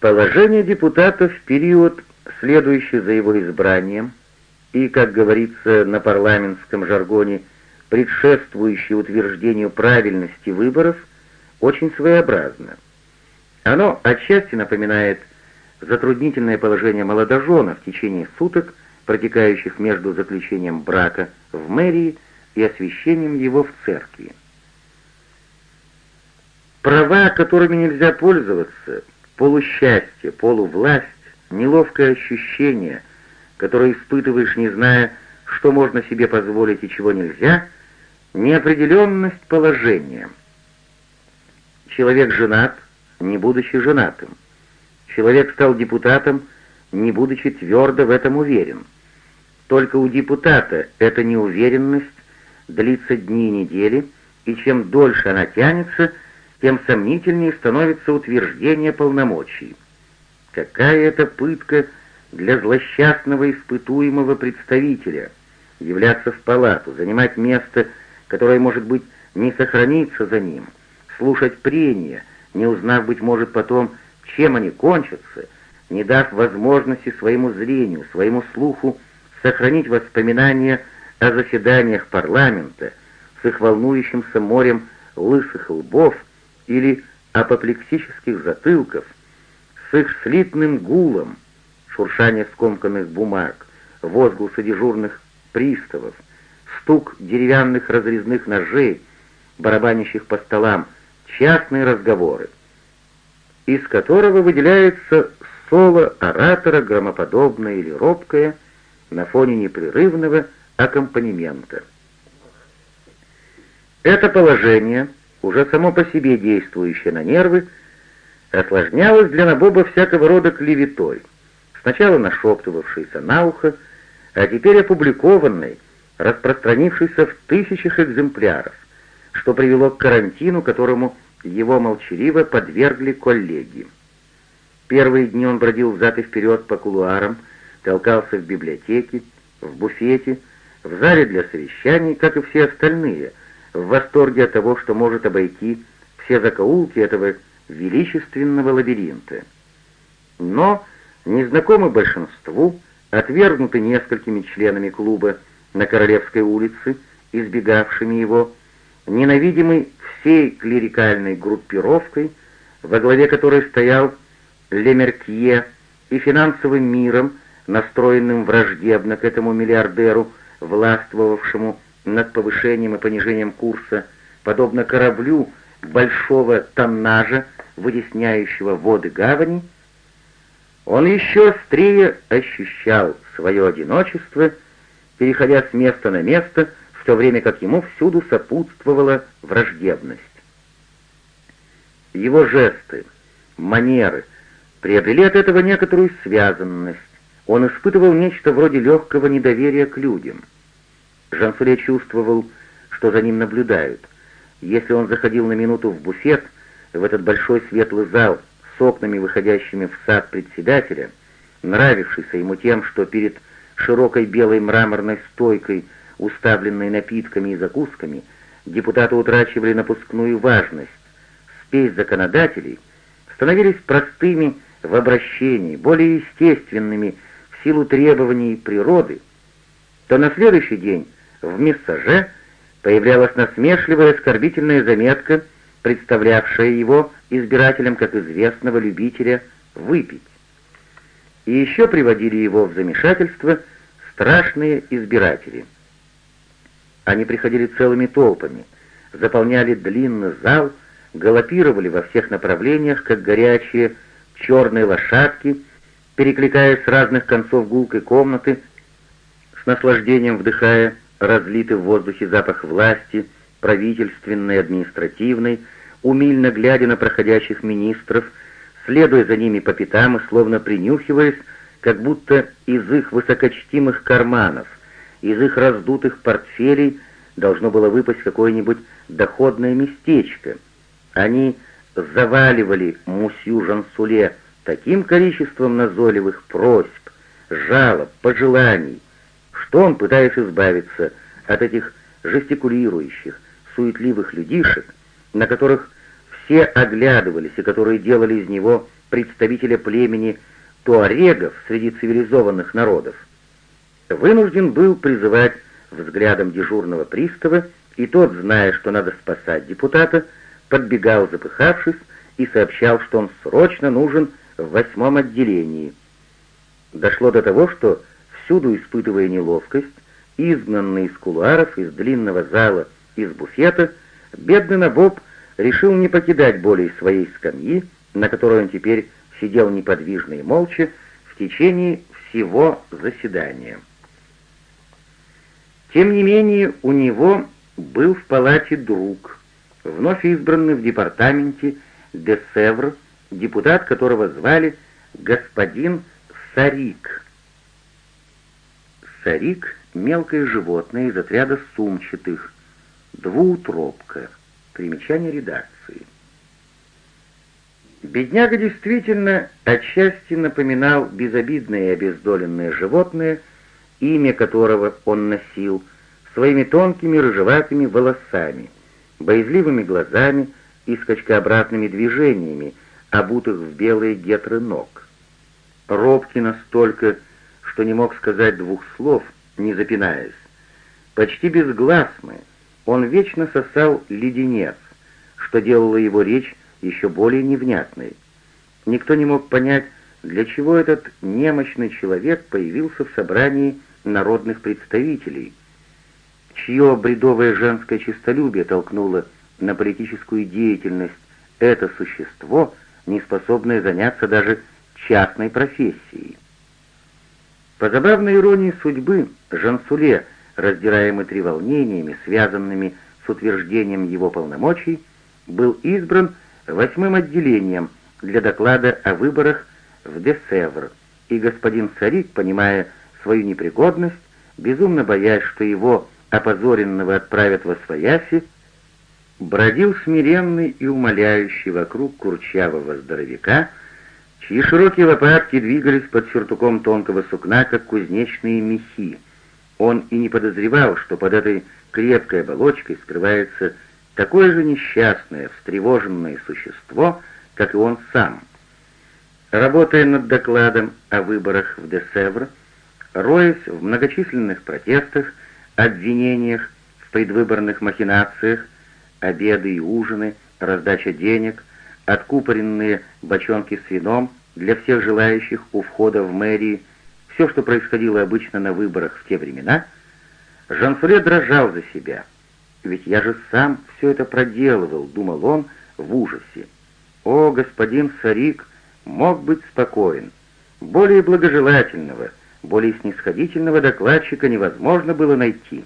Положение депутата в период, следующий за его избранием, и, как говорится на парламентском жаргоне, предшествующий утверждению правильности выборов, очень своеобразно. Оно отчасти напоминает затруднительное положение молодожена в течение суток, протекающих между заключением брака в мэрии и освящением его в церкви. Права, которыми нельзя пользоваться, полусчастье, полувласть, неловкое ощущение, которое испытываешь, не зная, что можно себе позволить и чего нельзя, неопределенность положения. Человек женат, не будучи женатым. Человек стал депутатом, не будучи твердо в этом уверен. Только у депутата эта неуверенность длится дни и недели, и чем дольше она тянется, тем сомнительнее становится утверждение полномочий. Какая это пытка для злосчастного испытуемого представителя являться в палату, занимать место, которое, может быть, не сохранится за ним, слушать прения, не узнав, быть может, потом, чем они кончатся, не дав возможности своему зрению, своему слуху сохранить воспоминания о заседаниях парламента с их волнующимся морем лысых лбов или апоплексических затылков, с их слитным гулом, шуршание скомканных бумаг, возгласы дежурных приставов, стук деревянных разрезных ножей, барабанящих по столам, частные разговоры, из которого выделяется соло оратора громоподобное или робкое на фоне непрерывного аккомпанемента. Это положение, уже само по себе действующее на нервы, осложнялось для Набоба всякого рода клеветой, сначала нашептывавшейся на ухо, а теперь опубликованной, распространившейся в тысячах экземпляров, что привело к карантину, которому его молчаливо подвергли коллеги. Первые дни он бродил взад и вперед по кулуарам, толкался в библиотеке, в буфете, в зале для совещаний, как и все остальные, в восторге от того, что может обойти все закоулки этого величественного лабиринта. Но, незнакомый большинству, отвергнутый несколькими членами клуба на Королевской улице, избегавшими его, ненавидимый всей клерикальной группировкой, во главе которой стоял Лемеркье, и финансовым миром, настроенным враждебно к этому миллиардеру, властвовавшему над повышением и понижением курса, подобно кораблю большого тоннажа, вытесняющего воды гавани, он еще острее ощущал свое одиночество, переходя с места на место, в то время как ему всюду сопутствовала враждебность. Его жесты, манеры приобрели от этого некоторую связанность. Он испытывал нечто вроде легкого недоверия к людям. Жансуле чувствовал, что за ним наблюдают. Если он заходил на минуту в буфет, в этот большой светлый зал с окнами, выходящими в сад председателя, нравившийся ему тем, что перед широкой белой мраморной стойкой – уставленные напитками и закусками, депутаты утрачивали напускную важность. Спесь законодателей становились простыми в обращении, более естественными в силу требований природы, то на следующий день в мессаже появлялась насмешливая оскорбительная заметка, представлявшая его избирателям как известного любителя выпить. И еще приводили его в замешательство страшные избиратели — они приходили целыми толпами, заполняли длинный зал, галопировали во всех направлениях, как горячие черные лошадки, перекликаясь с разных концов гулкой комнаты, с наслаждением вдыхая разлитый в воздухе запах власти, правительственной, административной, умильно глядя на проходящих министров, следуя за ними по пятам и словно принюхиваясь, как будто из их высокочтимых карманов из их раздутых портфелей должно было выпасть какое-нибудь доходное местечко. Они заваливали мусью Жансуле таким количеством назойливых просьб, жалоб, пожеланий, что он, пытаясь избавиться от этих жестикулирующих, суетливых людишек, на которых все оглядывались и которые делали из него представителя племени туарегов среди цивилизованных народов, вынужден был призывать взглядом дежурного пристава, и тот, зная, что надо спасать депутата, подбегал запыхавшись и сообщал, что он срочно нужен в восьмом отделении. Дошло до того, что, всюду испытывая неловкость, изгнанный из кулуаров, из длинного зала, из буфета, бедный Набоб решил не покидать более своей скамьи, на которой он теперь сидел неподвижно и молча в течение всего заседания. Тем не менее, у него был в палате друг, вновь избранный в департаменте де Севр, депутат которого звали господин Сарик. Сарик — мелкое животное из отряда сумчатых, двуутробка. Примечание редакции. Бедняга действительно отчасти напоминал безобидное и обездоленное животное, имя которого он носил, своими тонкими рыжеватыми волосами, боязливыми глазами и скачкообразными движениями, обутых в белые гетры ног. Робкий настолько, что не мог сказать двух слов, не запинаясь. Почти безгласный, он вечно сосал леденец, что делало его речь еще более невнятной. Никто не мог понять, для чего этот немощный человек появился в собрании народных представителей, чье бредовое женское честолюбие толкнуло на политическую деятельность это существо, не способное заняться даже частной профессией. По забавной иронии судьбы, Жансуле, раздираемый треволнениями, связанными с утверждением его полномочий, был избран восьмым отделением для доклада о выборах в Десевр, и господин Сарик, понимая свою непригодность, безумно боясь, что его опозоренного отправят во свояси, бродил смиренный и умоляющий вокруг курчавого здоровяка, чьи широкие лопатки двигались под сюртуком тонкого сукна, как кузнечные мехи. Он и не подозревал, что под этой крепкой оболочкой скрывается такое же несчастное, встревоженное существо, как и он сам. Работая над докладом о выборах в Десевр, роясь в многочисленных протестах, обвинениях в предвыборных махинациях, обеды и ужины, раздача денег, откупоренные бочонки с вином для всех желающих у входа в мэрии, все, что происходило обычно на выборах в те времена, Жансуле дрожал за себя. «Ведь я же сам все это проделывал», — думал он в ужасе. «О, господин Сарик мог быть спокоен. Более благожелательного, более снисходительного докладчика невозможно было найти».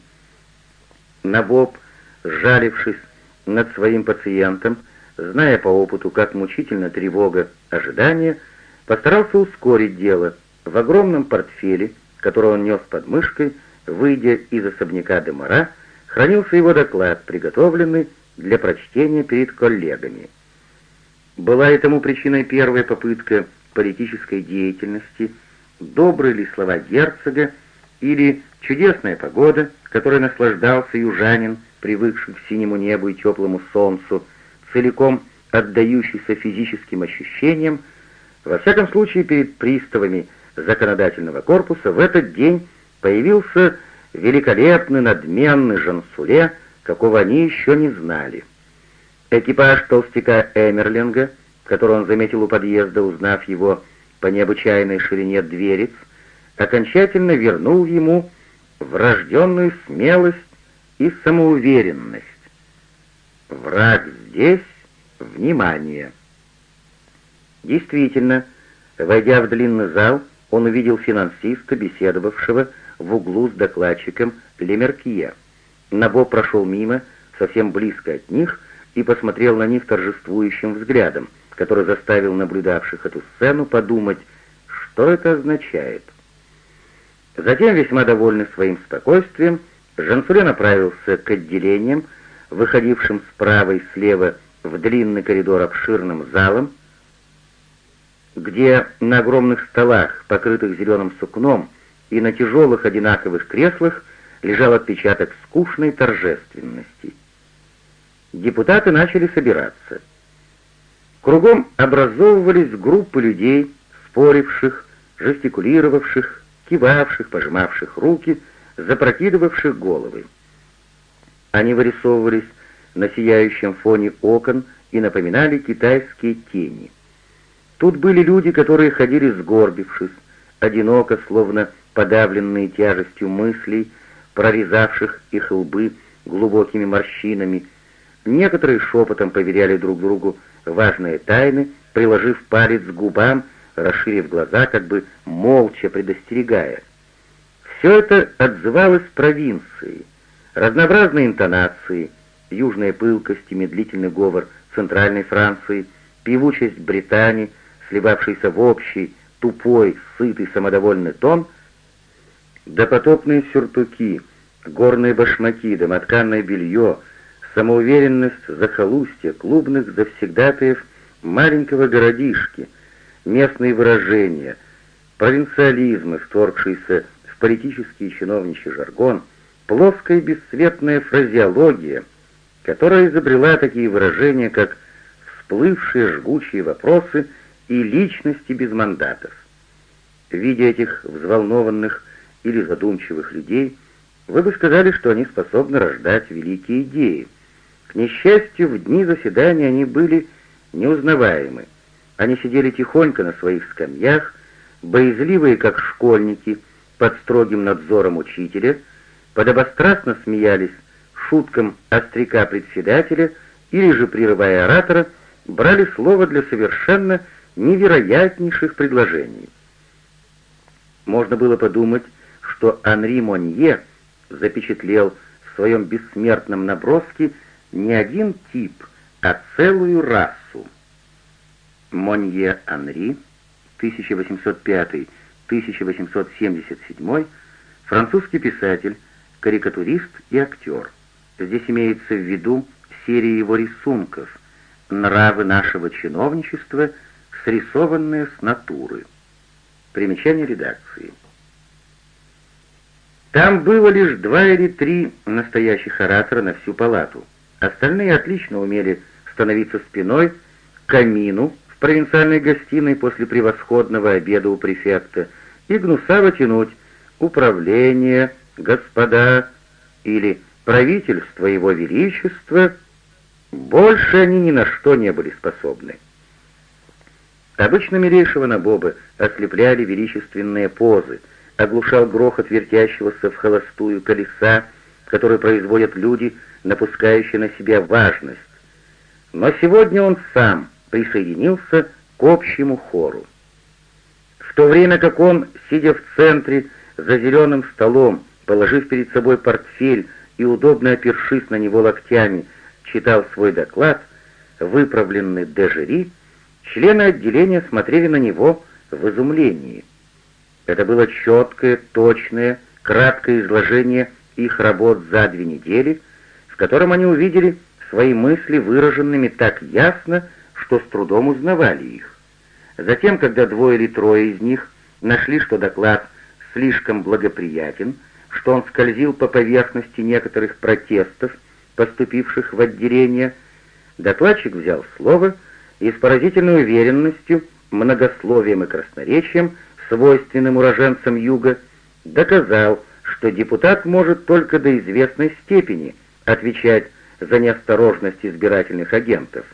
Набоб, сжалившись над своим пациентом, зная по опыту, как мучительно тревога ожидания, постарался ускорить дело. В огромном портфеле, который он нес под мышкой, выйдя из особняка Демара, хранился его доклад, приготовленный для прочтения перед коллегами. Была этому причиной первая попытка политической деятельности, добрые ли слова герцога или чудесная погода, которой наслаждался южанин, привыкший к синему небу и теплому солнцу, целиком отдающийся физическим ощущениям, во всяком случае перед приставами законодательного корпуса в этот день появился великолепный надменный Жансуле, какого они еще не знали. Экипаж толстяка Эмерлинга, который он заметил у подъезда, узнав его по необычайной ширине дверец, окончательно вернул ему врожденную смелость и самоуверенность. Враг здесь — внимание. Действительно, войдя в длинный зал, он увидел финансиста, беседовавшего в углу с докладчиком Лемеркия. Набо прошел мимо, совсем близко от них, и посмотрел на них торжествующим взглядом, который заставил наблюдавших эту сцену подумать, что это означает. Затем, весьма довольный своим спокойствием, Жансуле направился к отделениям, выходившим справа и слева в длинный коридор обширным залом, где на огромных столах, покрытых зеленым сукном, и на тяжелых одинаковых креслах лежал отпечаток скучной торжественности. Депутаты начали собираться. Кругом образовывались группы людей, споривших, жестикулировавших, кивавших, пожимавших руки, запрокидывавших головы. Они вырисовывались на сияющем фоне окон и напоминали китайские тени. Тут были люди, которые ходили сгорбившись, одиноко, словно подавленные тяжестью мыслей, прорезавших их лбы глубокими морщинами. Некоторые шепотом поверяли друг другу важные тайны, приложив палец к губам, расширив глаза, как бы молча предостерегая. Все это отзывалось провинцией. Разнообразные интонации, южная пылкость и медлительный говор центральной Франции, певучесть Британии, сливавшийся в общий, тупой, сытый, самодовольный тон, допотопные сюртуки, горные башмаки, домотканное белье, самоуверенность захолустья, клубных завсегдатаев маленького городишки, местные выражения, провинциализм, вторгшийся в политический и чиновничий жаргон, плоская бесцветная фразеология, которая изобрела такие выражения, как всплывшие жгучие вопросы и личности без мандатов. Видя этих взволнованных или задумчивых людей, вы бы сказали, что они способны рождать великие идеи. К несчастью, в дни заседания они были неузнаваемы. Они сидели тихонько на своих скамьях, боязливые, как школьники, под строгим надзором учителя, подобострастно смеялись шуткам остряка председателя или же, прерывая оратора, брали слово для совершенно невероятнейших предложений. Можно было подумать, что Анри Монье запечатлел в своем бессмертном наброске не один тип, а целую расу. Монье Анри, 1805-1877, французский писатель, карикатурист и актер. Здесь имеется в виду серия его рисунков «Нравы нашего чиновничества», срисованные с натуры. Примечание редакции. Там было лишь два или три настоящих оратора на всю палату. Остальные отлично умели становиться спиной к камину в провинциальной гостиной после превосходного обеда у префекта и гнусаво тянуть «Управление, господа» или «Правительство его величества». Больше они ни на что не были способны. Обычно милейшего Набоба ослепляли величественные позы, оглушал грохот вертящегося в холостую колеса, который производят люди, напускающие на себя важность. Но сегодня он сам присоединился к общему хору. В то время как он, сидя в центре за зеленым столом, положив перед собой портфель и удобно опершись на него локтями, читал свой доклад, выправленный Дежери, члены отделения смотрели на него в изумлении. Это было четкое, точное, краткое изложение их работ за две недели, в котором они увидели свои мысли выраженными так ясно, что с трудом узнавали их. Затем, когда двое или трое из них нашли, что доклад слишком благоприятен, что он скользил по поверхности некоторых протестов, поступивших в отделение, докладчик взял слово и с поразительной уверенностью, многословием и красноречием, свойственным уроженцам Юга, доказал, что депутат может только до известной степени отвечать за неосторожность избирательных агентов,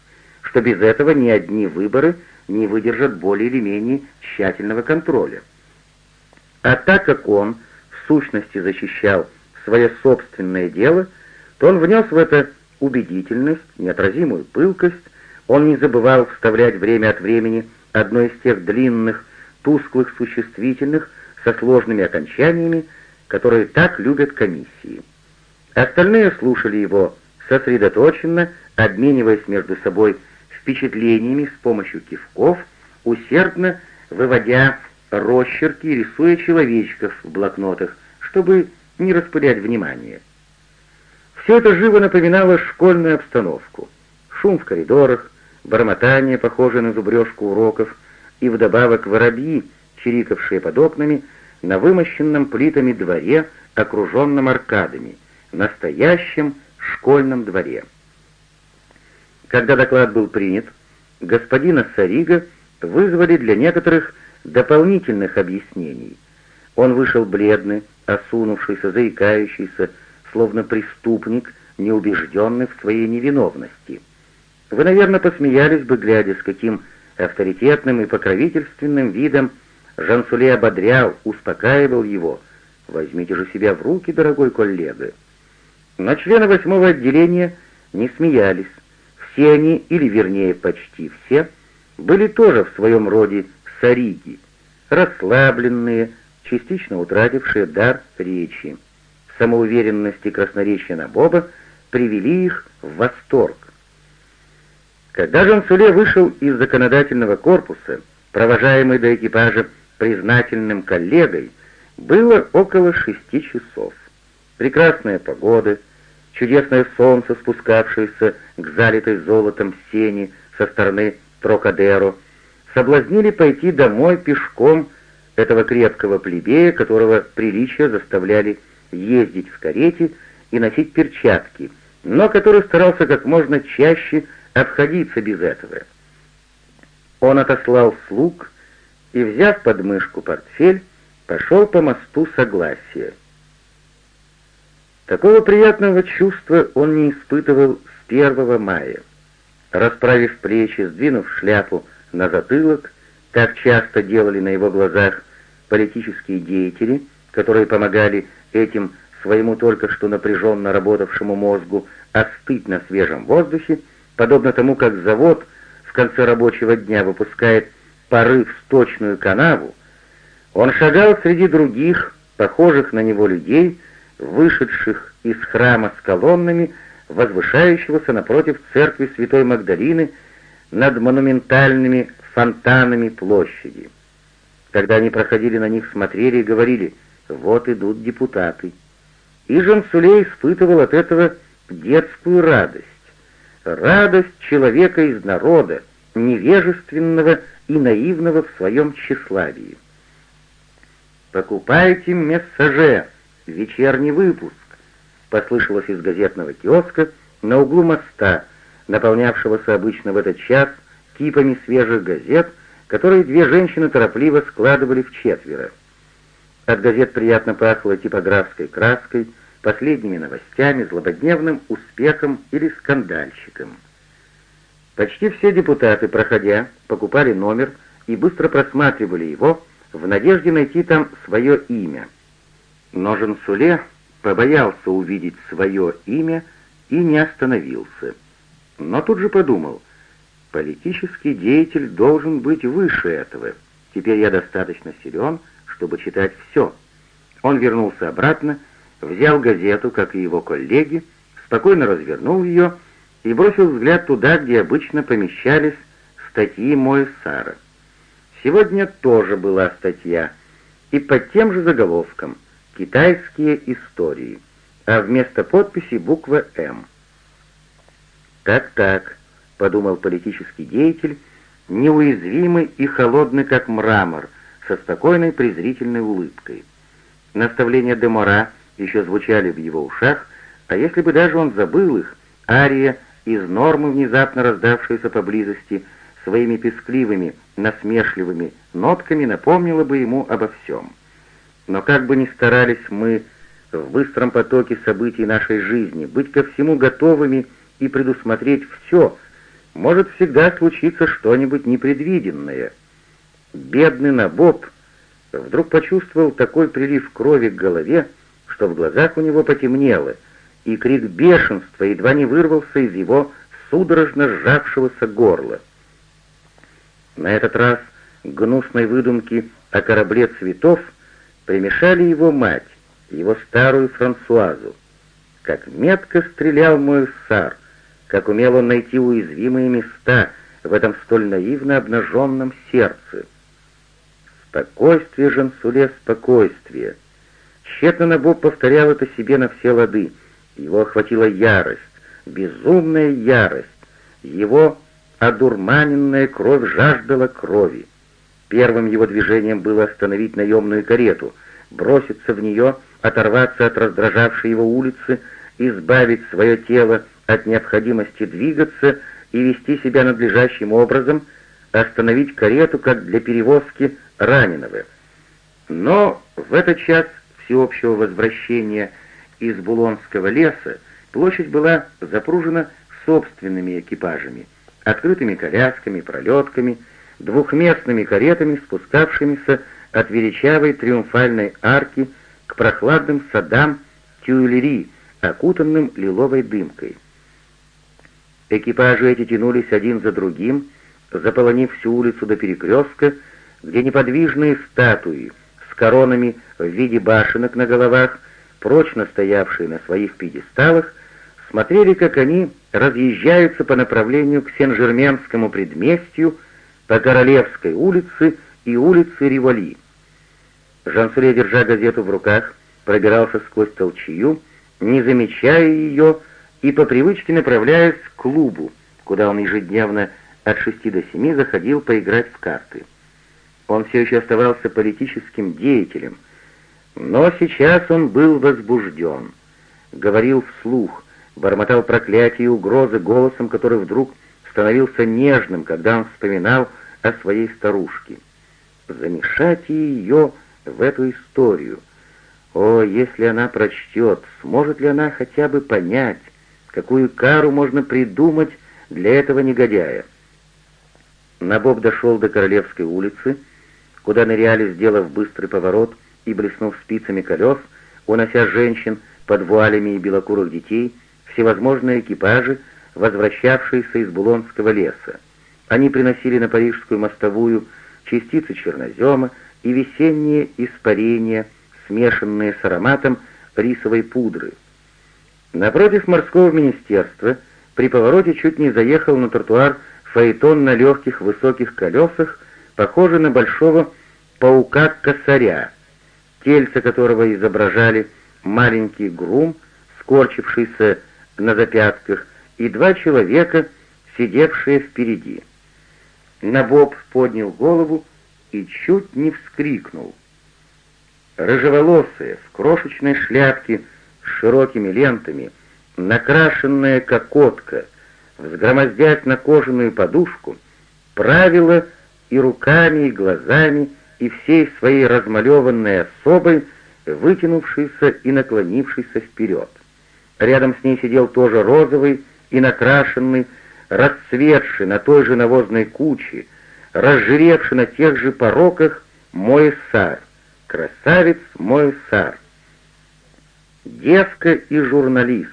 что без этого ни одни выборы не выдержат более или менее тщательного контроля. А так как он в сущности защищал свое собственное дело, то он внес в это убедительность, неотразимую пылкость, он не забывал вставлять время от времени одно из тех длинных, тусклых существительных со сложными окончаниями, которые так любят комиссии. Остальные слушали его сосредоточенно, обмениваясь между собой впечатлениями с помощью кивков, усердно выводя росчерки и рисуя человечков в блокнотах, чтобы не распылять внимание. Все это живо напоминало школьную обстановку. Шум в коридорах, бормотание, похожее на зубрежку уроков, и вдобавок воробьи, чирикавшие под окнами, на вымощенном плитами дворе, окруженном аркадами, настоящем школьном дворе. Когда доклад был принят, господина Сарига вызвали для некоторых дополнительных объяснений. Он вышел бледный, осунувшийся, заикающийся, словно преступник, неубежденный в своей невиновности. Вы, наверное, посмеялись бы, глядя, с каким авторитетным и покровительственным видом Жансуле ободрял, успокаивал его. «Возьмите же себя в руки, дорогой коллега». Но члены восьмого отделения не смеялись. Все они, или вернее почти все, были тоже в своем роде сариги, расслабленные, частично утратившие дар речи. Самоуверенность и красноречие Набоба привели их в восторг. Когда Жансуле вышел из законодательного корпуса, провожаемый до экипажа признательным коллегой, было около шести часов. Прекрасная погода, чудесное солнце, спускавшееся к залитой золотом сени со стороны Трокадеро, соблазнили пойти домой пешком этого крепкого плебея, которого приличия заставляли ездить в карете и носить перчатки, но который старался как можно чаще обходиться без этого. Он отослал слуг и, взяв под мышку портфель, пошел по мосту Согласия. Такого приятного чувства он не испытывал с 1 мая. Расправив плечи, сдвинув шляпу на затылок, как часто делали на его глазах политические деятели, которые помогали этим своему только что напряженно работавшему мозгу остыть на свежем воздухе, подобно тому, как завод в конце рабочего дня выпускает порыв в сточную канаву, он шагал среди других, похожих на него людей, вышедших из храма с колоннами, возвышающегося напротив церкви Святой Магдалины над монументальными фонтанами площади. Когда они проходили на них, смотрели и говорили «Вот идут депутаты». И Жансуле испытывал от этого детскую радость. Радость человека из народа, невежественного и наивного в своем тщеславии. «Покупайте мессаже, вечерний выпуск», послышалось из газетного киоска на углу моста, наполнявшегося обычно в этот час кипами свежих газет, которые две женщины торопливо складывали в четверо. От газет приятно пахло типографской краской, последними новостями, злободневным успехом или скандальщиком. Почти все депутаты, проходя, покупали номер и быстро просматривали его в надежде найти там свое имя. Но Жансуле побоялся увидеть свое имя и не остановился. Но тут же подумал, политический деятель должен быть выше этого. Теперь я достаточно силен, чтобы читать все. Он вернулся обратно, взял газету, как и его коллеги, спокойно развернул ее и бросил взгляд туда, где обычно помещались статьи Моэсара. Сегодня тоже была статья, и под тем же заголовком — «Китайские истории», а вместо подписи буква «М». «Так-так», — подумал политический деятель, неуязвимый и холодный, как мрамор, со спокойной презрительной улыбкой. Наставления Демора еще звучали в его ушах, а если бы даже он забыл их, ария из нормы, внезапно раздавшаяся поблизости, своими пескливыми, насмешливыми нотками напомнила бы ему обо всем. Но как бы ни старались мы в быстром потоке событий нашей жизни быть ко всему готовыми и предусмотреть все, может всегда случиться что-нибудь непредвиденное. Бедный Набоб вдруг почувствовал такой прилив крови к голове, что в глазах у него потемнело, и крик бешенства едва не вырвался из его судорожно сжавшегося горла. На этот раз гнусной выдумки о корабле цветов — примешали его мать, его старую Франсуазу. Как метко стрелял мой сар, как умел он найти уязвимые места в этом столь наивно обнаженном сердце. Спокойствие, Жансуле, спокойствие. Тщетно Набоб повторял это себе на все лады. Его охватила ярость, безумная ярость. Его одурманенная кровь жаждала крови. Первым его движением было остановить наемную карету, броситься в нее, оторваться от раздражавшей его улицы, избавить свое тело от необходимости двигаться и вести себя надлежащим образом, остановить карету, как для перевозки раненого. Но в этот час всеобщего возвращения из Булонского леса площадь была запружена собственными экипажами, открытыми колясками, пролетками, двухместными каретами, спускавшимися от величавой триумфальной арки к прохладным садам Тюильри, окутанным лиловой дымкой. Экипажи эти тянулись один за другим, заполонив всю улицу до перекрестка, где неподвижные статуи коронами в виде башенок на головах, прочно стоявшие на своих пьедесталах, смотрели, как они разъезжаются по направлению к Сен-Жерменскому предместью, по Королевской улице и улице Риволи. Жансуле, держа газету в руках, пробирался сквозь толчью, не замечая ее и по привычке направляясь к клубу, куда он ежедневно от шести до семи заходил поиграть в карты. Он все еще оставался политическим деятелем, но сейчас он был возбужден, говорил вслух, бормотал проклятия и угрозы голосом, который вдруг становился нежным, когда он вспоминал о своей старушке. Замешать ее в эту историю. О, если она прочтет, сможет ли она хотя бы понять, какую кару можно придумать для этого негодяя? Набоб дошел до Королевской улицы, куда ныряли, сделав быстрый поворот и блеснув спицами колес, унося женщин под вуалями и белокурых детей, всевозможные экипажи, возвращавшиеся из Булонского леса. Они приносили на парижскую мостовую частицы чернозема и весенние испарения, смешанные с ароматом рисовой пудры. Напротив морского министерства при повороте чуть не заехал на тротуар фаэтон на легких высоких колесах, похожий на большого паука-косаря, тельце которого изображали маленький грум, скорчившийся на запятках, и два человека, сидевшие впереди. Набоб поднял голову и чуть не вскрикнул. Рыжеволосая, в крошечной шляпке с широкими лентами, накрашенная кокотка, взгромоздясь на кожаную подушку, правила и руками, и глазами, и всей своей размалеванной особой, вытянувшейся и наклонившейся вперед. Рядом с ней сидел тоже розовый и накрашенный, расцветший на той же навозной куче, разжиревший на тех же пороках мой сар, красавец мой сар. Девка и журналист,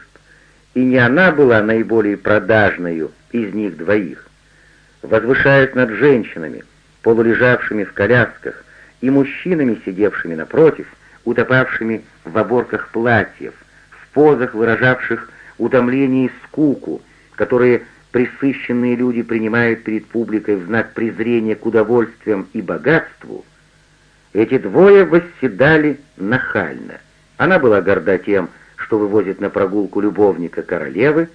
и не она была наиболее продажною из них двоих. Возвышаясь над женщинами, полулежавшими в колясках, и мужчинами, сидевшими напротив, утопавшими в оборках платьев, в позах, выражавших утомление и скуку, которые присыщенные люди принимают перед публикой в знак презрения к удовольствиям и богатству, эти двое восседали нахально. Она была горда тем, что вывозит на прогулку любовника королевы,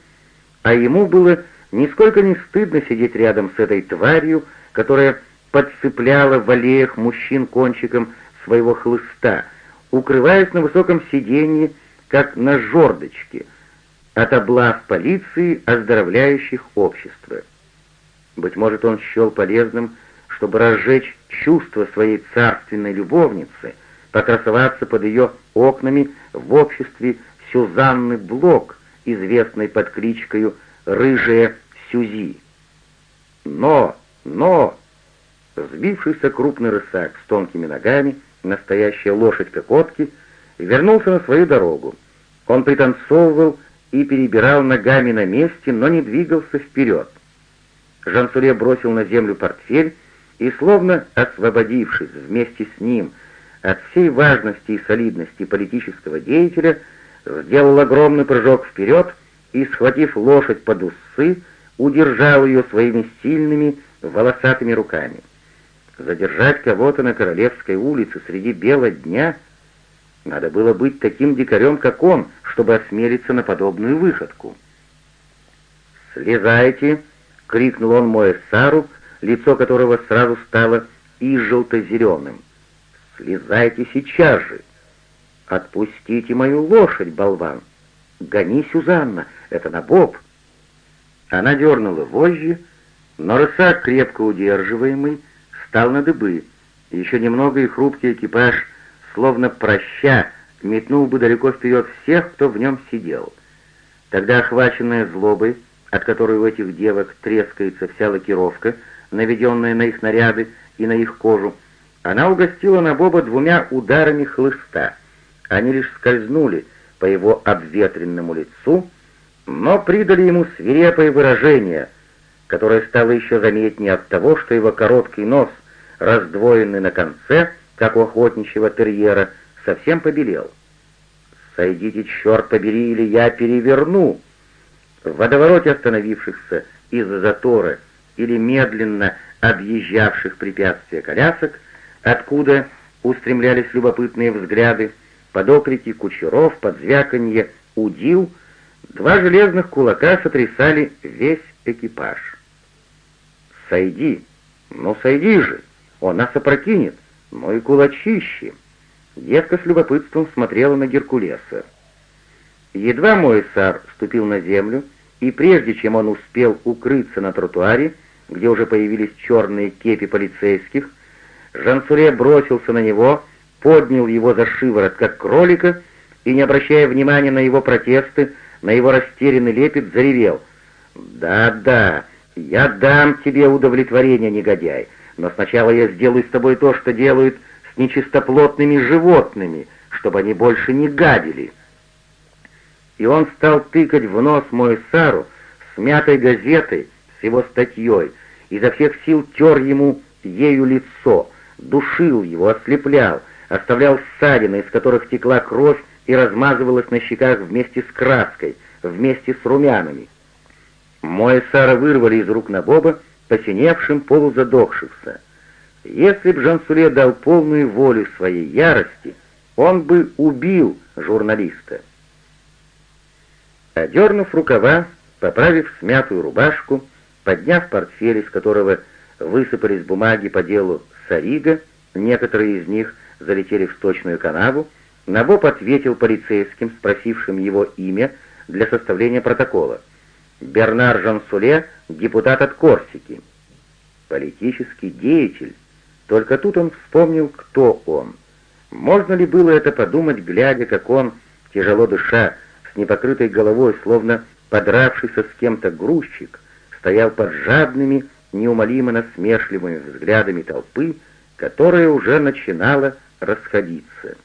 а ему было нисколько не стыдно сидеть рядом с этой тварью, которая подцепляла в аллеях мужчин кончиком своего хлыста, укрываясь на высоком сиденье, как на жердочке, от облав полиции, оздоровляющих общество. Быть может, он счел полезным, чтобы разжечь чувство своей царственной любовницы, покрасоваться под ее окнами в обществе Сюзанны Блок, известной под кличкою «Рыжая Сюзи». Но, но, сбившийся крупный рысак с тонкими ногами, настоящая лошадь Кокотки, вернулся на свою дорогу. Он пританцовывал и перебирал ногами на месте, но не двигался вперед. Жансуле бросил на землю портфель и, словно освободившись вместе с ним от всей важности и солидности политического деятеля, сделал огромный прыжок вперед и, схватив лошадь под усы, удержал ее своими сильными волосатыми руками. Задержать кого-то на Королевской улице среди бела дня — надо было быть таким дикарем, как он, чтобы осмелиться на подобную выходку. «Слезайте!» — крикнул он Моэссару, лицо которого сразу стало и желто-зеленым. «Слезайте сейчас же!» «Отпустите мою лошадь, болван!» «Гони, Сюзанна, это на боб!» Она дернула вожжи, но рысак, крепко удерживаемый, стал на дыбы. Еще немного и хрупкий экипаж, словно проща, метнул бы далеко вперед всех, кто в нем сидел. Тогда, охваченная злобой, от которой у этих девок трескается вся лакировка, наведенная на их наряды и на их кожу, она угостила Набоба двумя ударами хлыста. Они лишь скользнули по его обветренному лицу, но придали ему свирепое выражение, которое стало еще заметнее от того, что его короткий нос, раздвоенный на конце, как у охотничьего терьера, совсем побелел. «Сойдите, черт побери, или я переверну!» В водовороте остановившихся из-за затора или медленно объезжавших препятствия колясок, откуда устремлялись любопытные взгляды, под окрики кучеров, под звяканье удил, два железных кулака сотрясали весь экипаж. «Сойди! Ну, сойди же! Он нас опрокинет! Ну и кулачище!» Девка с любопытством смотрела на Геркулеса. Едва мой сар ступил на землю, и прежде чем он успел укрыться на тротуаре, где уже появились черные кепи полицейских, Жансуре бросился на него, поднял его за шиворот, как кролика, и, не обращая внимания на его протесты, на его растерянный лепет, заревел. «Да-да, я дам тебе удовлетворение, негодяй, но сначала я сделаю с тобой то, что делают с нечистоплотными животными, чтобы они больше не гадили». И он стал тыкать в нос мой Сару смятой газетой с его статьей, изо всех сил тер ему ею лицо, душил его, ослеплял, оставлял ссадины, из которых текла кровь и размазывалась на щеках вместе с краской, вместе с румянами. Мой Сара вырвали из рук Набоба, посиневшим, полузадохшихся. Если б Жансуле дал полную волю своей ярости, он бы убил журналиста. Одернув рукава, поправив смятую рубашку, подняв портфель, из которого высыпались бумаги по делу Сарига, некоторые из них залетели в сточную канаву, Набоб ответил полицейским, спросившим его имя для составления протокола. «Бернар Жансуле, депутат от Корсики». Политический деятель. Только тут он вспомнил, кто он. Можно ли было это подумать, глядя, как он, тяжело дыша, с непокрытой головой, словно подравшийся с кем-то грузчик, стоял под жадными, неумолимо насмешливыми взглядами толпы, которая уже начинала расходиться.